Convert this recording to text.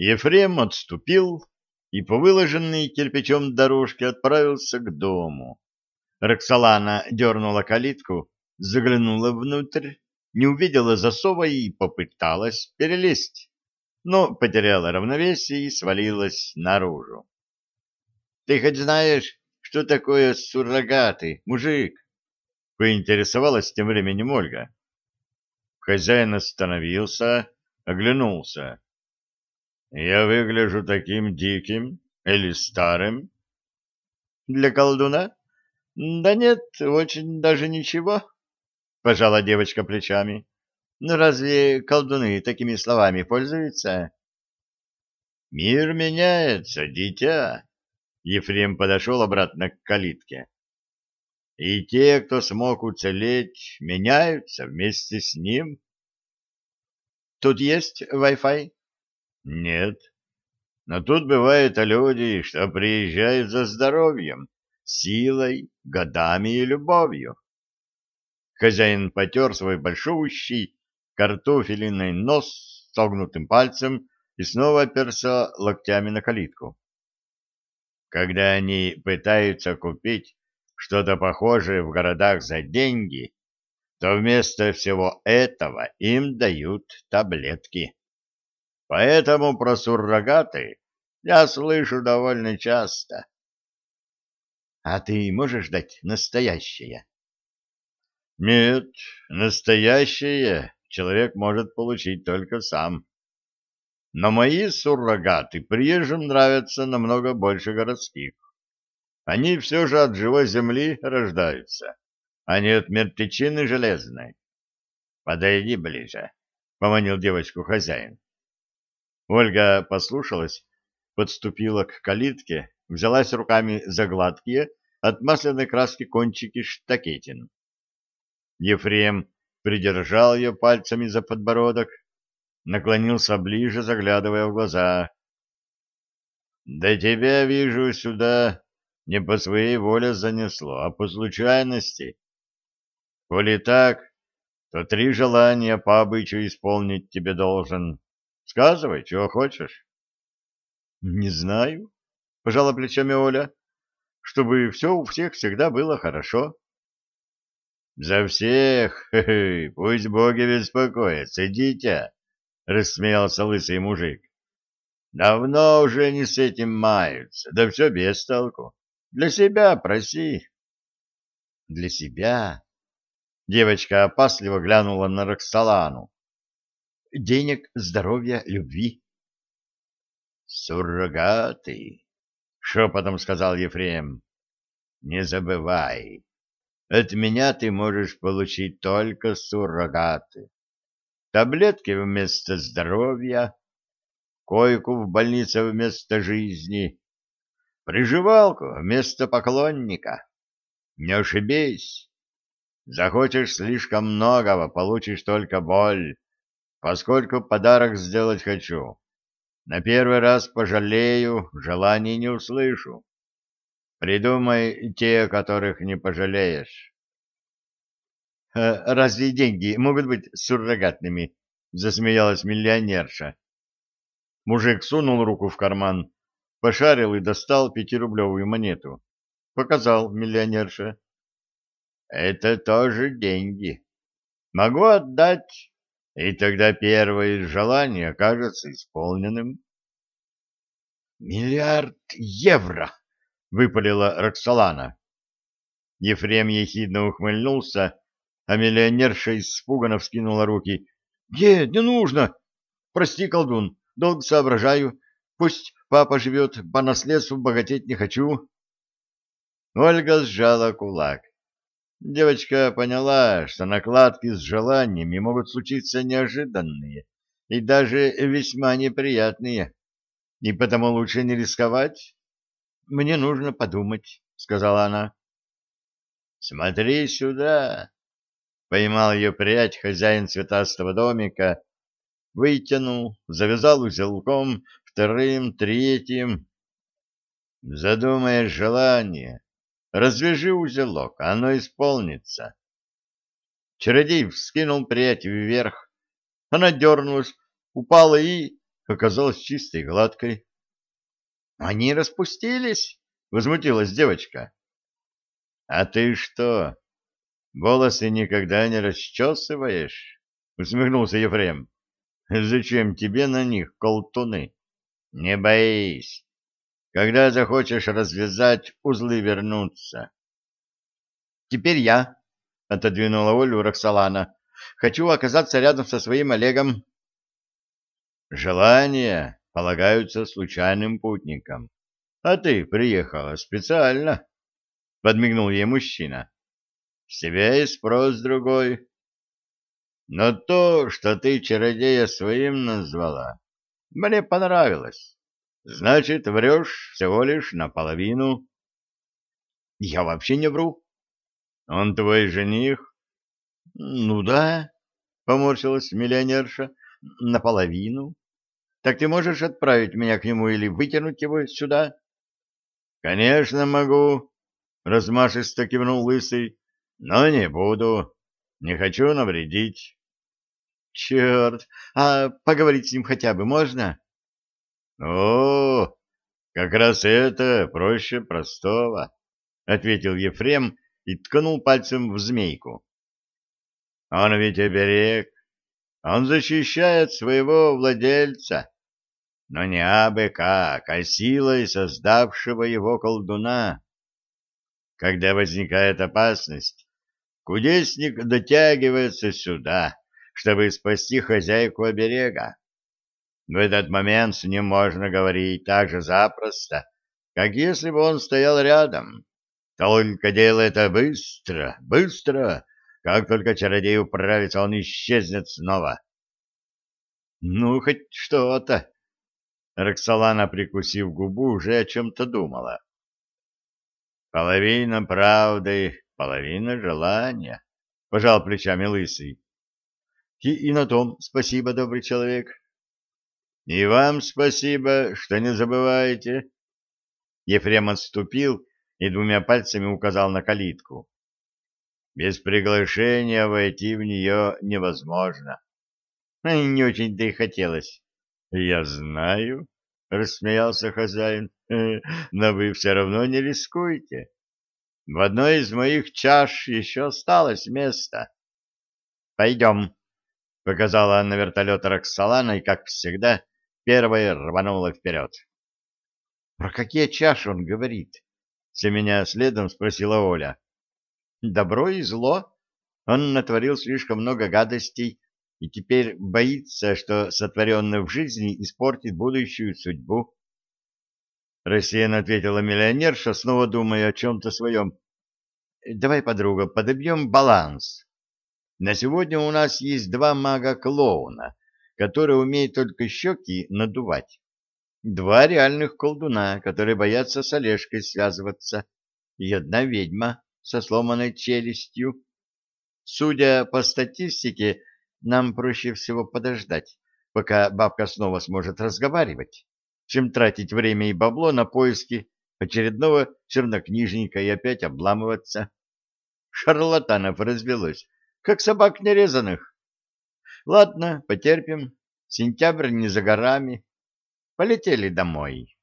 Ефрем отступил и по выложенной кирпичом дорожке отправился к дому. Роксолана дернула калитку, заглянула внутрь, не увидела засова и попыталась перелезть, но потеряла равновесие и свалилась наружу. — Ты хоть знаешь, что такое суррогаты, мужик? — поинтересовалась тем временем Ольга. Хозяин остановился, оглянулся. — Я выгляжу таким диким или старым? — Для колдуна? — Да нет, очень даже ничего, — пожала девочка плечами. — Ну разве колдуны такими словами пользуются? — Мир меняется, дитя. Ефрем подошел обратно к калитке. — И те, кто смог уцелеть, меняются вместе с ним. — Тут есть Wi-Fi? Нет. Но тут бывают люди, что приезжают за здоровьем, силой, годами и любовью. Хозяин потер свой большущий картофелиный нос согнутым пальцем и снова оперся локтями на калитку. Когда они пытаются купить что-то похожее в городах за деньги, то вместо всего этого им дают таблетки. Поэтому про суррогаты я слышу довольно часто. — А ты можешь дать настоящее? — Нет, настоящее человек может получить только сам. Но мои суррогаты приезжим нравятся намного больше городских. Они все же от живой земли рождаются, а не от мертвечины железной. — Подойди ближе, — поманил девочку хозяин. Ольга послушалась, подступила к калитке, взялась руками за гладкие от масляной краски кончики штакетин. Ефрем придержал ее пальцами за подбородок, наклонился ближе, заглядывая в глаза. — Да тебя, вижу, сюда не по своей воле занесло, а по случайности. Коли так, то три желания по обычаю исполнить тебе должен. Сказывай, чего хочешь. — Не знаю, — пожала плечами Оля, — чтобы все у всех всегда было хорошо. — За всех, хе -хе, пусть боги беспокоятся, дитя, — рассмеялся лысый мужик. — Давно уже не с этим маются, да все без толку. Для себя проси. — Для себя? Девочка опасливо глянула на Роксолану денег, здоровья, любви. «Суррогаты!» — шепотом сказал Ефрем. «Не забывай, от меня ты можешь получить только суррогаты. Таблетки вместо здоровья, койку в больнице вместо жизни, приживалку вместо поклонника. Не ошибись. Захочешь слишком многого, получишь только боль поскольку подарок сделать хочу. На первый раз пожалею, желаний не услышу. Придумай те, которых не пожалеешь. «Э, — Разве деньги могут быть суррогатными? — засмеялась миллионерша. Мужик сунул руку в карман, пошарил и достал пятирублевую монету. Показал миллионерша. — Это тоже деньги. Могу отдать и тогда первое желание окажется исполненным. «Миллиард евро!» — выпалила Роксолана. Ефрем ехидно ухмыльнулся, а миллионерша испуганно вскинула руки. «Нет, не нужно! Прости, колдун, долго соображаю. Пусть папа живет по наследству, богатеть не хочу». Ольга сжала кулак. Девочка поняла, что накладки с желаниями могут случиться неожиданные и даже весьма неприятные, и потому лучше не рисковать. «Мне нужно подумать», — сказала она. «Смотри сюда!» — поймал ее прядь хозяин цветастого домика, вытянул, завязал узелком вторым, третьим. «Задумаешь желание» Развяжи узелок, оно исполнится. Чародей вскинул прядь вверх. Она дернулась, упала и оказалась чистой и гладкой. — Они распустились? — возмутилась девочка. — А ты что, волосы никогда не расчесываешь? — усмехнулся Ефрем. — Зачем тебе на них колтуны? Не боись. Когда захочешь развязать, узлы вернутся. — Теперь я, — отодвинула Олю Роксолана, — хочу оказаться рядом со своим Олегом. — Желания полагаются случайным путникам. А ты приехала специально, — подмигнул ей мужчина. — С тебя и спрос другой. Но то, что ты чародея своим назвала, мне понравилось. Значит, врешь всего лишь наполовину. — Я вообще не вру. — Он твой жених? — Ну да, — поморщилась миллионерша, — наполовину. Так ты можешь отправить меня к нему или вытянуть его сюда? — Конечно, могу, — размашисто кивнул Лысый, — но не буду. Не хочу навредить. — Черт, а поговорить с ним хотя бы можно? — О, как раз это проще простого, — ответил Ефрем и ткнул пальцем в змейку. — Он ведь оберег, он защищает своего владельца но не абы как, а силой создавшего его колдуна. Когда возникает опасность, кудесник дотягивается сюда, чтобы спасти хозяйку оберега. В этот момент с ним можно говорить так же запросто, как если бы он стоял рядом. Только дело это быстро, быстро. Как только чародей управится, он исчезнет снова. — Ну, хоть что-то, Роксолана, прикусив губу, уже о чем-то думала. «Половина правды, половина желания», — пожал плечами лысый. И, «И на том спасибо, добрый человек». «И вам спасибо, что не забываете». Ефрем отступил и двумя пальцами указал на калитку. «Без приглашения войти в нее невозможно». «Не очень-то и хотелось». — Я знаю, — рассмеялся хозяин, — но вы все равно не рискуете. В одной из моих чаш еще осталось место. — Пойдем, — показала на вертолет и, как всегда, первая рванула вперед. — Про какие чаши он говорит? — все меня следом спросила Оля. — Добро и зло. Он натворил слишком много гадостей, и теперь боится, что сотворенное в жизни испортит будущую судьбу. Рассеянно ответила миллионерша, снова думая о чем-то своем. Давай, подруга, подобьем баланс. На сегодня у нас есть два мага-клоуна, которые умеют только щеки надувать. Два реальных колдуна, которые боятся с Олежкой связываться, и одна ведьма со сломанной челюстью. Судя по статистике, нам проще всего подождать, пока бабка снова сможет разговаривать, чем тратить время и бабло на поиски очередного чернокнижника и опять обламываться. Шарлатанов развелось, как собак нерезанных. Ладно, потерпим. Сентябрь не за горами. Полетели домой.